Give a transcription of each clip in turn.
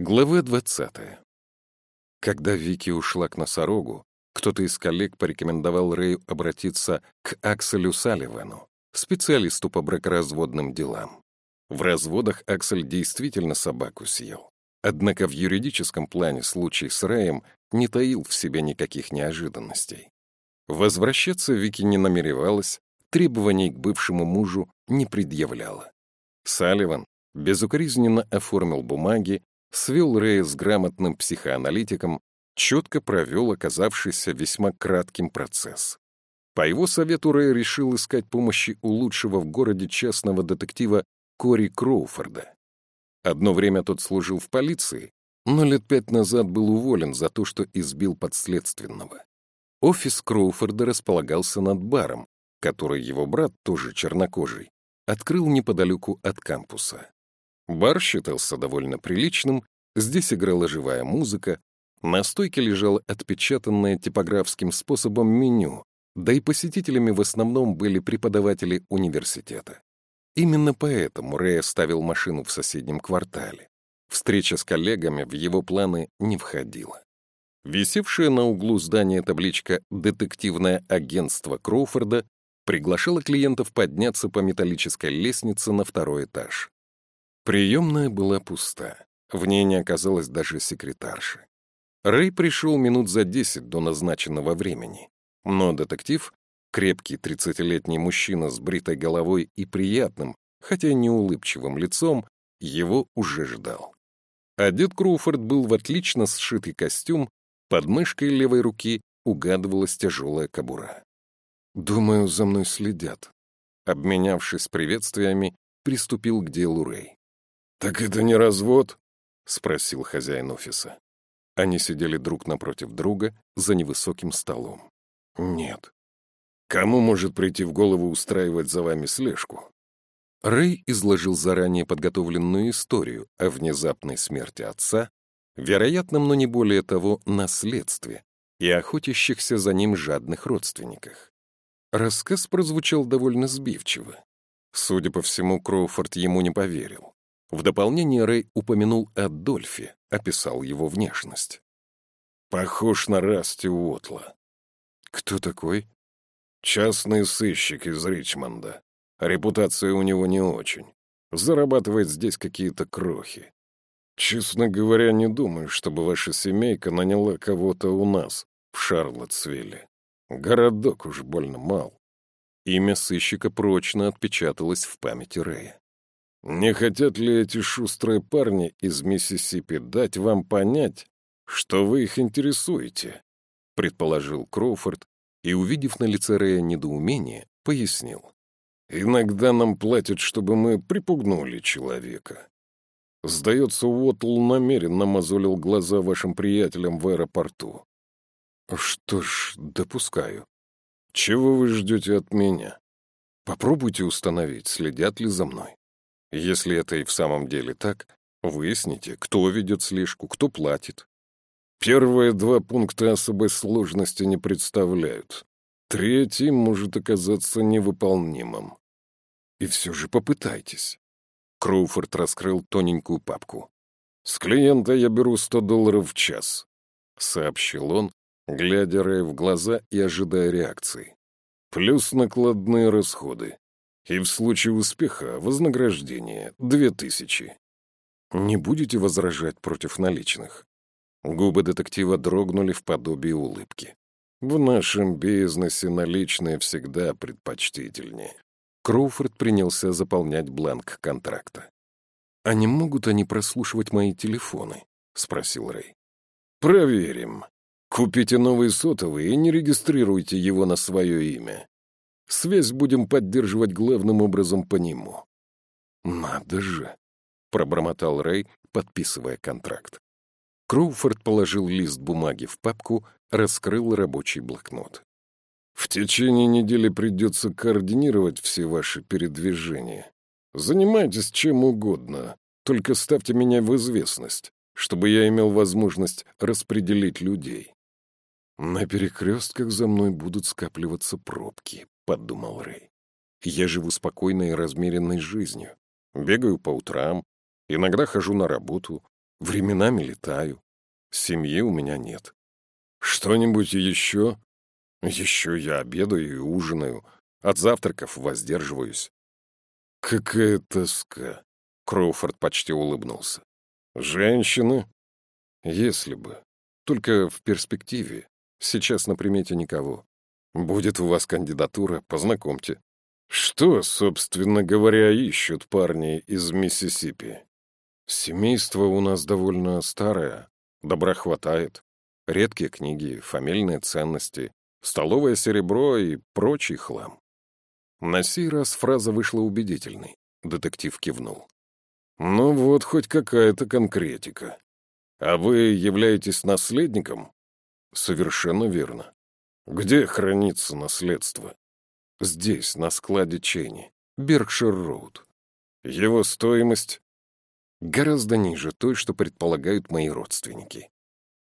Глава 20. Когда Вики ушла к носорогу, кто-то из коллег порекомендовал Рэю обратиться к Акселю Салливану, специалисту по бракоразводным делам. В разводах Аксель действительно собаку съел. Однако в юридическом плане случай с Рэем не таил в себе никаких неожиданностей. Возвращаться Вики не намеревалась, требований к бывшему мужу не предъявляла. Салливан безукоризненно оформил бумаги, свел Рэя с грамотным психоаналитиком, четко провел оказавшийся весьма кратким процесс. По его совету Рэй решил искать помощи у лучшего в городе частного детектива Кори Кроуфорда. Одно время тот служил в полиции, но лет пять назад был уволен за то, что избил подследственного. Офис Кроуфорда располагался над баром, который его брат, тоже чернокожий, открыл неподалеку от кампуса. Бар считался довольно приличным, здесь играла живая музыка, на стойке лежало отпечатанное типографским способом меню, да и посетителями в основном были преподаватели университета. Именно поэтому Рэй оставил машину в соседнем квартале. Встреча с коллегами в его планы не входила. Висевшая на углу здания табличка «Детективное агентство Кроуфорда» приглашала клиентов подняться по металлической лестнице на второй этаж. Приемная была пуста. В ней не оказалось даже секретарши. Рэй пришел минут за десять до назначенного времени. Но детектив, крепкий тридцатилетний мужчина с бритой головой и приятным, хотя не улыбчивым лицом, его уже ждал. Одет Круфорд был в отлично сшитый костюм, под мышкой левой руки угадывалась тяжелая кобура. «Думаю, за мной следят». Обменявшись приветствиями, приступил к делу Рэй. «Так это не развод?» — спросил хозяин офиса. Они сидели друг напротив друга за невысоким столом. «Нет». «Кому может прийти в голову устраивать за вами слежку?» Рэй изложил заранее подготовленную историю о внезапной смерти отца, вероятном, но не более того, наследстве и охотящихся за ним жадных родственниках. Рассказ прозвучал довольно сбивчиво. Судя по всему, Кроуфорд ему не поверил. В дополнение Рэй упомянул о Дольфе, описал его внешность. «Похож на Расти Уотла». «Кто такой?» «Частный сыщик из Ричмонда. Репутация у него не очень. Зарабатывает здесь какие-то крохи. Честно говоря, не думаю, чтобы ваша семейка наняла кого-то у нас, в Шарлоттсвилле. Городок уж больно мал». Имя сыщика прочно отпечаталось в памяти Рэя. Не хотят ли эти шустрые парни из Миссисипи дать вам понять, что вы их интересуете?» — предположил Кроуфорд и, увидев на лице Рэя недоумение, пояснил. «Иногда нам платят, чтобы мы припугнули человека. Сдается, Уотл намеренно мозолил глаза вашим приятелям в аэропорту. Что ж, допускаю. Чего вы ждете от меня? Попробуйте установить, следят ли за мной. Если это и в самом деле так, выясните, кто ведет слежку, кто платит. Первые два пункта особой сложности не представляют. Третий может оказаться невыполнимым. И все же попытайтесь. Кроуфорд раскрыл тоненькую папку. «С клиента я беру 100 долларов в час», — сообщил он, глядя Рэй в глаза и ожидая реакции. «Плюс накладные расходы. И в случае успеха вознаграждение — две тысячи. Не будете возражать против наличных? Губы детектива дрогнули в подобии улыбки. В нашем бизнесе наличные всегда предпочтительнее. Кроуфорд принялся заполнять бланк контракта. «А не могут они прослушивать мои телефоны?» — спросил Рэй. «Проверим. Купите новый сотовый и не регистрируйте его на свое имя. Связь будем поддерживать главным образом по нему». «Надо же!» — пробормотал Рэй, подписывая контракт. Кроуфорд положил лист бумаги в папку, раскрыл рабочий блокнот. «В течение недели придется координировать все ваши передвижения. Занимайтесь чем угодно, только ставьте меня в известность, чтобы я имел возможность распределить людей. На перекрестках за мной будут скапливаться пробки, подумал Рэй. Я живу спокойной и размеренной жизнью. Бегаю по утрам, иногда хожу на работу, Временами летаю. Семьи у меня нет. Что-нибудь еще? Еще я обедаю и ужинаю. От завтраков воздерживаюсь. Какая тоска. Кроуфорд почти улыбнулся. Женщины? Если бы. Только в перспективе. Сейчас на примете никого. Будет у вас кандидатура, познакомьте. Что, собственно говоря, ищут парни из Миссисипи? Семейство у нас довольно старое, добра хватает. Редкие книги, фамильные ценности, столовое серебро и прочий хлам. На сей раз фраза вышла убедительной. Детектив кивнул. «Ну вот хоть какая-то конкретика. А вы являетесь наследником?» «Совершенно верно. Где хранится наследство?» «Здесь, на складе Ченни, Беркшир-Роуд. Его стоимость гораздо ниже той, что предполагают мои родственники.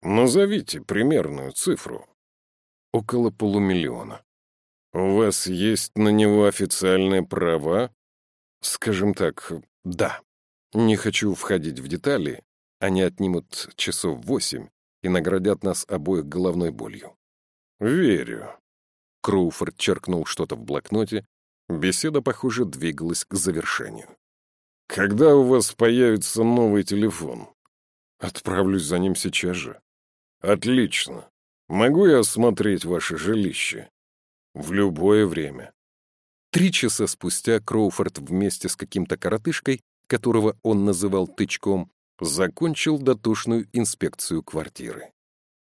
Назовите примерную цифру. Около полумиллиона. У вас есть на него официальные права? Скажем так, да. Не хочу входить в детали. Они отнимут часов восемь и наградят нас обоих головной болью. Верю. Кроуфорд черкнул что-то в блокноте. Беседа, похоже, двигалась к завершению. «Когда у вас появится новый телефон?» «Отправлюсь за ним сейчас же». «Отлично. Могу я осмотреть ваше жилище?» «В любое время». Три часа спустя Кроуфорд вместе с каким-то коротышкой, которого он называл «тычком», закончил дотошную инспекцию квартиры.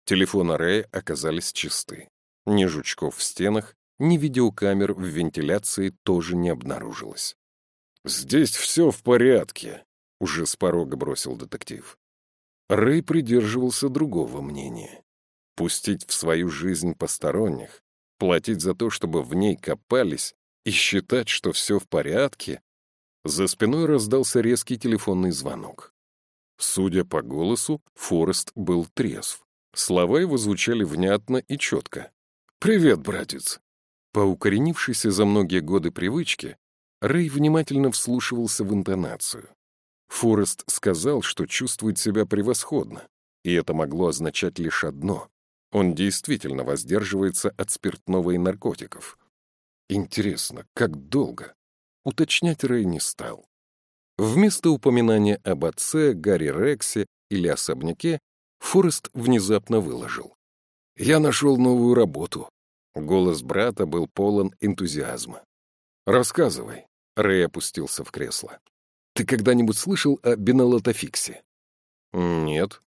Телефоны Рэя оказались чисты. Ни жучков в стенах, ни видеокамер в вентиляции тоже не обнаружилось. «Здесь все в порядке», — уже с порога бросил детектив. Рэй придерживался другого мнения. Пустить в свою жизнь посторонних, платить за то, чтобы в ней копались, и считать, что все в порядке, за спиной раздался резкий телефонный звонок. Судя по голосу, Форест был трезв. Слова его звучали внятно и четко. «Привет, братец!» По укоренившейся за многие годы привычке, Рэй внимательно вслушивался в интонацию. Форест сказал, что чувствует себя превосходно, и это могло означать лишь одно — он действительно воздерживается от спиртного и наркотиков. Интересно, как долго? Уточнять Рэй не стал. Вместо упоминания об отце, Гарри Рексе или особняке, Форест внезапно выложил. «Я нашел новую работу». Голос брата был полон энтузиазма. «Рассказывай». Рэй опустился в кресло. «Ты когда-нибудь слышал о Бенелотофиксе?» «Нет».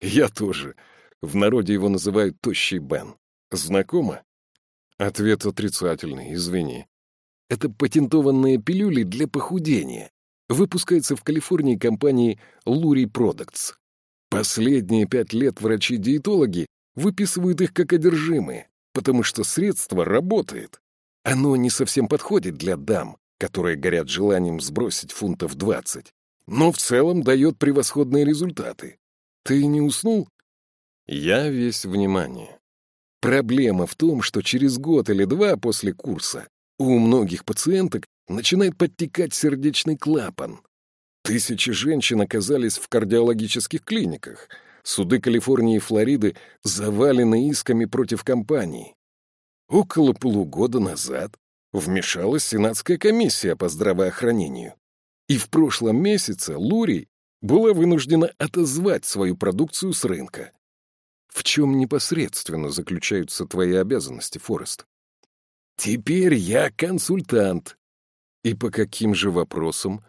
«Я тоже. В народе его называют Тощий Бен. Знакомо?» Ответ отрицательный, извини. Это патентованные пилюли для похудения. Выпускается в Калифорнии компанией Luri Products. Последние пять лет врачи-диетологи выписывают их как одержимые, потому что средство работает. Оно не совсем подходит для дам, которые горят желанием сбросить фунтов 20, но в целом дает превосходные результаты. Ты не уснул? Я весь внимание. Проблема в том, что через год или два после курса у многих пациенток начинает подтекать сердечный клапан. Тысячи женщин оказались в кардиологических клиниках. Суды Калифорнии и Флориды завалены исками против компании. Около полугода назад вмешалась Сенатская комиссия по здравоохранению. И в прошлом месяце Лури была вынуждена отозвать свою продукцию с рынка. В чем непосредственно заключаются твои обязанности, Форест? Теперь я консультант. И по каким же вопросам?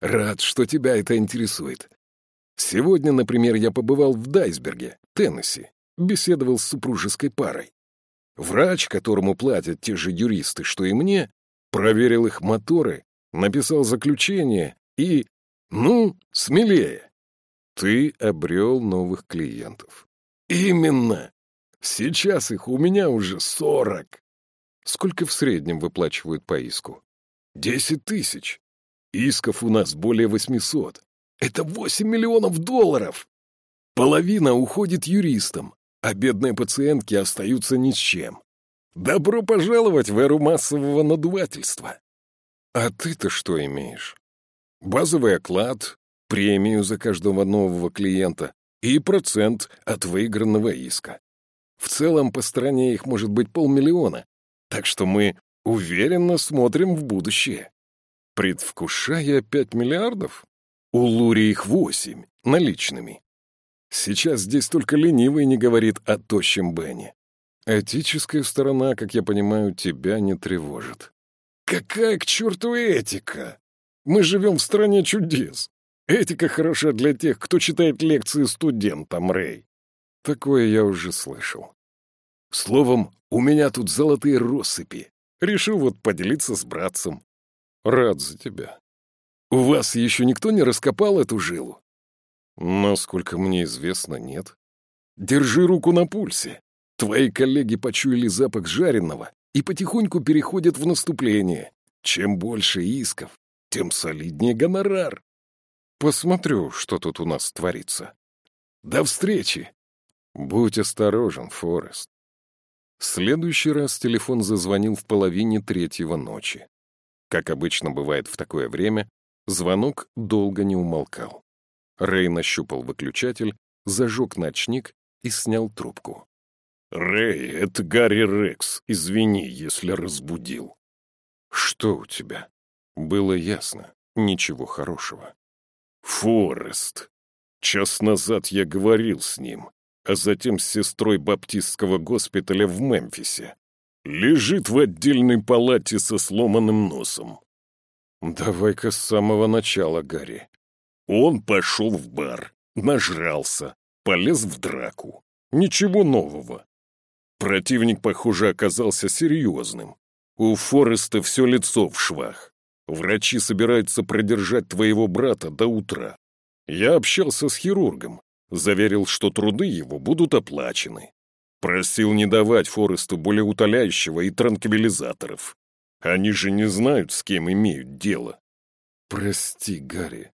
Рад, что тебя это интересует. Сегодня, например, я побывал в Дайсберге, Теннесси, беседовал с супружеской парой. Врач, которому платят те же юристы, что и мне, проверил их моторы, написал заключение и... Ну, смелее. Ты обрел новых клиентов. Именно. Сейчас их у меня уже сорок. Сколько в среднем выплачивают по иску? Десять тысяч. Исков у нас более восьмисот. Это восемь миллионов долларов. Половина уходит юристам, а бедные пациентки остаются ни с чем. Добро пожаловать в эру массового надувательства. А ты-то что имеешь? Базовый оклад, премию за каждого нового клиента и процент от выигранного иска. В целом по стране их может быть полмиллиона, так что мы уверенно смотрим в будущее. Предвкушая пять миллиардов? У Лури их восемь, наличными. Сейчас здесь только ленивый не говорит о тощем Бене. Этическая сторона, как я понимаю, тебя не тревожит. Какая к черту этика? Мы живем в стране чудес. Этика хороша для тех, кто читает лекции студентам, Рэй. Такое я уже слышал. Словом, у меня тут золотые россыпи. Решил вот поделиться с братцем. Рад за тебя. У вас еще никто не раскопал эту жилу? Насколько мне известно, нет. Держи руку на пульсе. Твои коллеги почуяли запах жареного и потихоньку переходят в наступление. Чем больше исков, тем солиднее гонорар. Посмотрю, что тут у нас творится. До встречи. Будь осторожен, Форест. В следующий раз телефон зазвонил в половине третьего ночи. Как обычно бывает в такое время, звонок долго не умолкал. Рэй нащупал выключатель, зажег ночник и снял трубку. «Рэй, это Гарри Рекс. Извини, если разбудил». «Что у тебя?» Было ясно. Ничего хорошего. «Форест. Час назад я говорил с ним, а затем с сестрой баптистского госпиталя в Мемфисе. Лежит в отдельной палате со сломанным носом». «Давай-ка с самого начала, Гарри». Он пошел в бар, нажрался, полез в драку. Ничего нового. Противник, похоже, оказался серьезным. У Фореста все лицо в швах. Врачи собираются продержать твоего брата до утра. Я общался с хирургом, заверил, что труды его будут оплачены. Просил не давать Форесту более утоляющего и транквилизаторов. Они же не знают, с кем имеют дело. Прости, Гарри,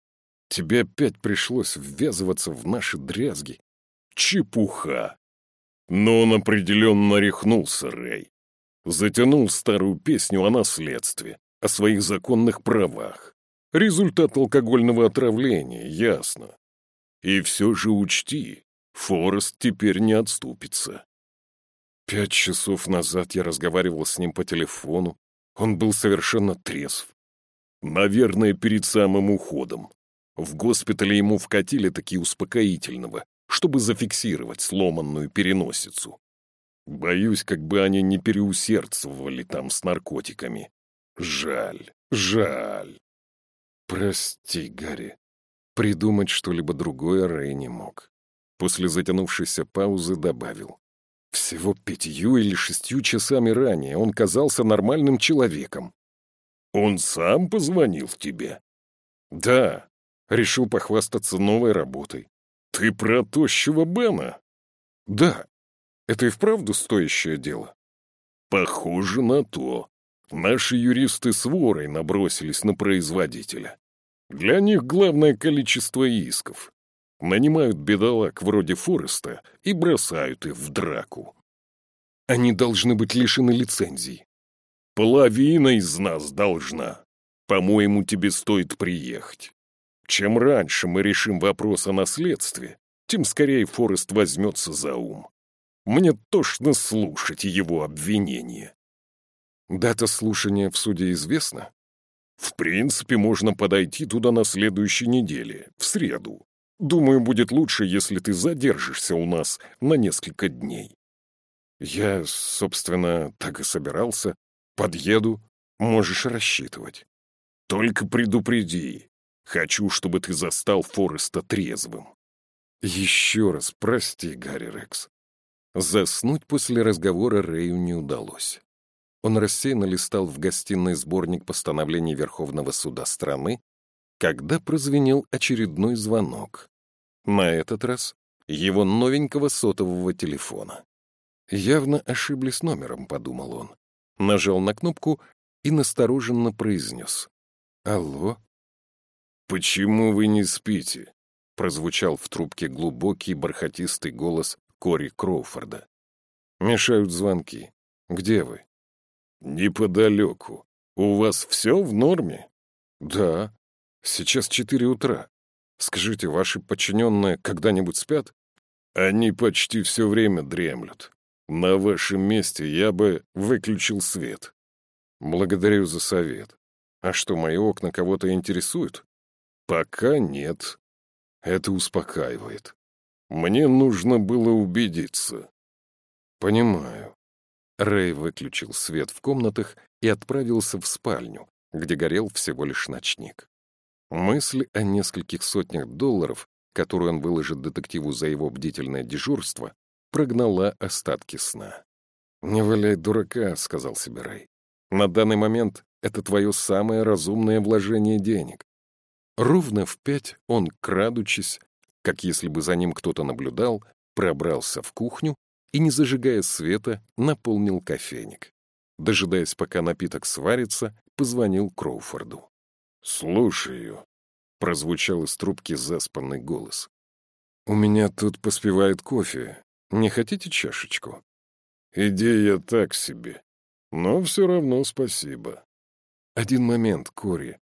тебе опять пришлось ввязываться в наши дрязги. Чепуха. Но он определенно рехнулся, Рэй. Затянул старую песню о наследстве, о своих законных правах. Результат алкогольного отравления, ясно. И все же учти, Форест теперь не отступится. Пять часов назад я разговаривал с ним по телефону. Он был совершенно трезв. Наверное, перед самым уходом. В госпитале ему вкатили такие успокоительного, чтобы зафиксировать сломанную переносицу. Боюсь, как бы они не переусердствовали там с наркотиками. Жаль, жаль. Прости, Гарри. Придумать что-либо другое Рэй не мог. После затянувшейся паузы добавил. Всего пятью или шестью часами ранее он казался нормальным человеком. Он сам позвонил тебе? Да, решил похвастаться новой работой. «Ты про тощего Бена?» «Да. Это и вправду стоящее дело?» «Похоже на то. Наши юристы с ворой набросились на производителя. Для них главное количество исков. Нанимают бедолаг вроде Фореста и бросают их в драку. Они должны быть лишены лицензий. Половина из нас должна. По-моему, тебе стоит приехать. Чем раньше мы решим вопрос о наследстве, тем скорее Форест возьмется за ум. Мне тошно слушать его обвинения. Дата слушания в суде известна? В принципе, можно подойти туда на следующей неделе, в среду. Думаю, будет лучше, если ты задержишься у нас на несколько дней. Я, собственно, так и собирался. Подъеду, можешь рассчитывать. Только предупреди, Хочу, чтобы ты застал Фореста трезвым. Еще раз прости, Гарри Рекс. Заснуть после разговора Рэю не удалось. Он рассеянно листал в гостиной сборник постановлений Верховного суда страны, когда прозвенел очередной звонок. На этот раз его новенького сотового телефона. Явно ошиблись номером, подумал он. Нажал на кнопку и настороженно произнес. «Алло?» «Почему вы не спите?» — прозвучал в трубке глубокий бархатистый голос Кори Кроуфорда. «Мешают звонки. Где вы?» «Неподалеку. У вас все в норме?» «Да. Сейчас четыре утра. Скажите, ваши подчиненные когда-нибудь спят? Они почти все время дремлют. На вашем месте я бы выключил свет. Благодарю за совет. А что, мои окна кого-то интересуют? Пока нет. Это успокаивает. Мне нужно было убедиться. Понимаю. Рэй выключил свет в комнатах и отправился в спальню, где горел всего лишь ночник. Мысль о нескольких сотнях долларов, которые он выложит детективу за его бдительное дежурство, прогнала остатки сна. «Не валяй дурака», — сказал себе Рэй. «На данный момент это твое самое разумное вложение денег». Ровно в пять он, крадучись, как если бы за ним кто-то наблюдал, пробрался в кухню и, не зажигая света, наполнил кофейник. Дожидаясь, пока напиток сварится, позвонил Кроуфорду. «Слушаю», — прозвучал из трубки заспанный голос. «У меня тут поспевает кофе. Не хотите чашечку?» «Идея так себе. Но все равно спасибо». «Один момент, Кори.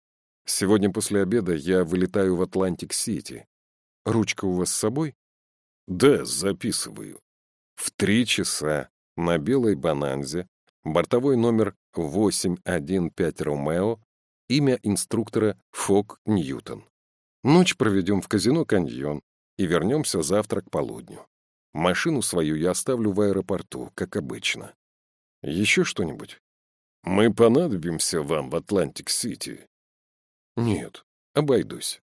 Сегодня после обеда я вылетаю в Атлантик-Сити. Ручка у вас с собой?» «Да, записываю». В три часа на белой «Бонанзе» бортовой номер 815 Ромео Имя инструктора Фок Ньютон. Ночь проведем в казино «Каньон» и вернемся завтра к полудню. Машину свою я оставлю в аэропорту, как обычно. Еще что-нибудь? Мы понадобимся вам в Атлантик-Сити? Нет, обойдусь.